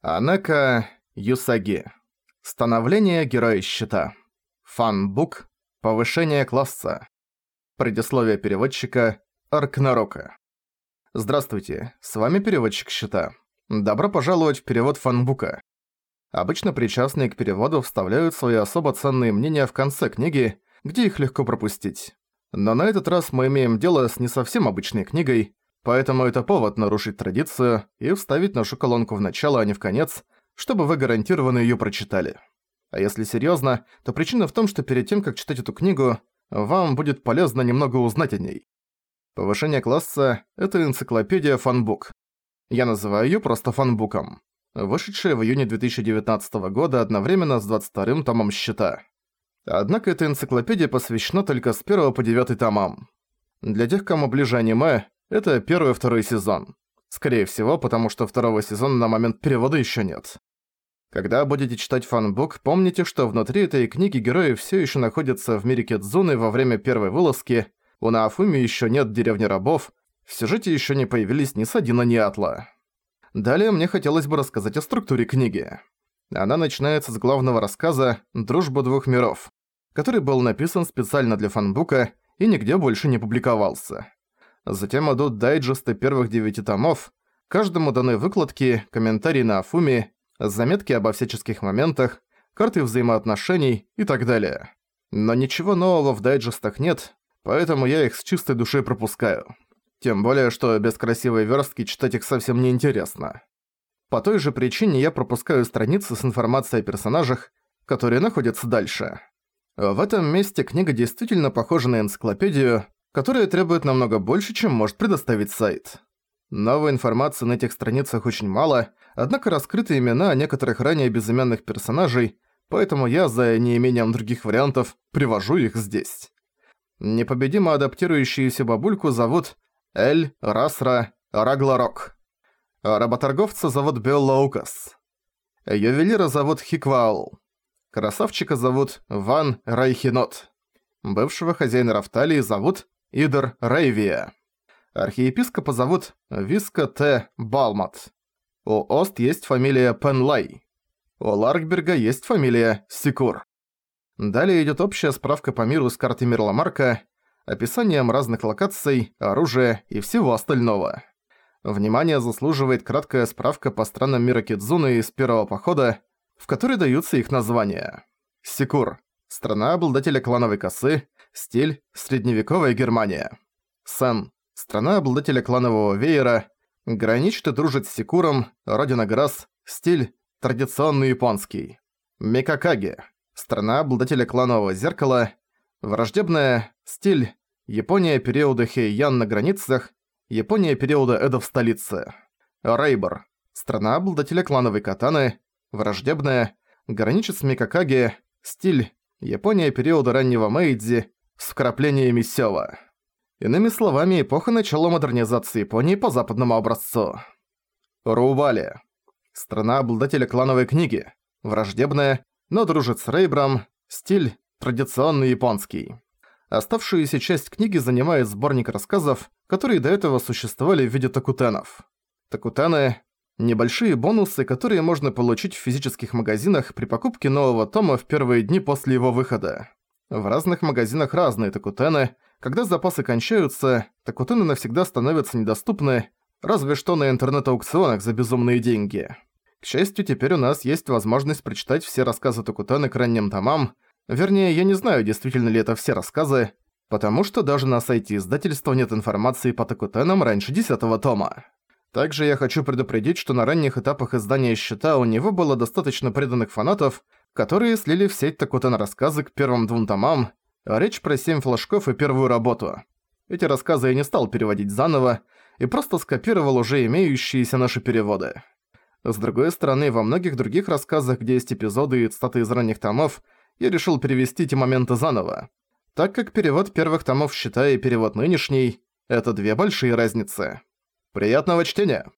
Анака Юсаги. Становление Героя Щита. Фанбук. Повышение класса. Предисловие переводчика Аркнарока. Здравствуйте, с вами переводчик Щита. Добро пожаловать в перевод фанбука. Обычно причастные к переводу вставляют свои особо ценные мнения в конце книги, где их легко пропустить. Но на этот раз мы имеем дело с не совсем обычной книгой, Поэтому это повод нарушить традицию и вставить нашу колонку в начало, а не в конец, чтобы вы гарантированно её прочитали. А если серьёзно, то причина в том, что перед тем, как читать эту книгу, вам будет полезно немного узнать о ней. Повышение класса — это энциклопедия фанбук. Я называю её просто фанбуком. Вышедшая в июне 2019 года одновременно с 22-м томом «Щита». Однако эта энциклопедия посвящена только с 1 по 9 томам. Для тех, кому ближе аниме, это первый и второй сезон. Скорее всего, потому что второго сезона на момент перевода ещё нет. Когда будете читать фанбук, помните, что внутри этой книги герои всё ещё находятся в мире Кедзуны во время первой вылазки, у Наафуми ещё нет деревни рабов, в сюжете ещё не появились ни Садина, ни Атла. Далее мне хотелось бы рассказать о структуре книги. Она начинается с главного рассказа «Дружба двух миров», который был написан специально для фанбука и нигде больше не публиковался. Затем идут дайджесты первых девяти томов, каждому даны выкладки, комментарии на Афуми, заметки обо всяческих моментах, карты взаимоотношений и так далее. Но ничего нового в дайджестах нет, поэтому я их с чистой душой пропускаю. Тем более, что без красивой верстки читать их совсем не интересно. По той же причине я пропускаю страницы с информацией о персонажах, которые находятся дальше. В этом месте книга действительно похожа на энциклопедию, которая требует намного больше, чем может предоставить сайт. Новой информации на этих страницах очень мало, однако раскрыты имена некоторых ранее безымянных персонажей, поэтому я, за неимением других вариантов, привожу их здесь. Непобедимо адаптирующуюся бабульку зовут Эль Расра Рагларок. Работорговца зовут Белла Укас. Ювелира зовут Хикваал. Красавчика зовут Ван Райхинот. Бывшего хозяина Рафталии зовут Идер Рейвия. Архиепископа зовут Виска Т. Балмат. У Ост есть фамилия Пенлай. У Ларкберга есть фамилия Сикур. Далее идет общая справка по миру с карты Мирламарка, описанием разных локаций, оружия и всего остального. Внимание заслуживает краткая справка по странам мира Кидзуны из первого похода, в которой даются их названия. Сикур – страна обладателя клановой косы, Стиль – средневековая Германия. Сан – страна обладателя кланового веера, граничит и дружит с Секуром, родина Грасс, стиль – традиционный японский. Микакаги – страна обладателя кланового зеркала, враждебная, стиль – Япония периода Хэйян на границах, Япония периода Эда в столице. Рейбор – страна обладателя клановой катаны, враждебная, граничит с Микакаги, стиль – Япония периода раннего Мэйдзи, вкраплениями сёва. Иными словами, эпоха начала модернизации Японии по западному образцу. Рували. Страна обладателя клановой книги. Враждебная, но дружит с Рейбром. Стиль традиционный японский. Оставшуюся часть книги занимает сборник рассказов, которые до этого существовали в виде такутенов. Такутены – небольшие бонусы, которые можно получить в физических магазинах при покупке нового тома в первые дни после его выхода. В разных магазинах разные такутены. Когда запасы кончаются, такутены навсегда становятся недоступны, разве что на интернет-аукционах за безумные деньги. К счастью, теперь у нас есть возможность прочитать все рассказы Такутены к ранним томам. Вернее, я не знаю, действительно ли это все рассказы, потому что даже на сайте издательства нет информации по Такутенам раньше 10 тома. Также я хочу предупредить, что на ранних этапах издания «Щита» у него было достаточно преданных фанатов, которые слили в сеть Такутен рассказы к первым двум томам, а речь про семь флажков и первую работу. Эти рассказы я не стал переводить заново, и просто скопировал уже имеющиеся наши переводы. С другой стороны, во многих других рассказах, где есть эпизоды и цитаты из ранних томов, я решил перевести эти моменты заново, так как перевод первых томов считая перевод нынешний – это две большие разницы. Приятного чтения!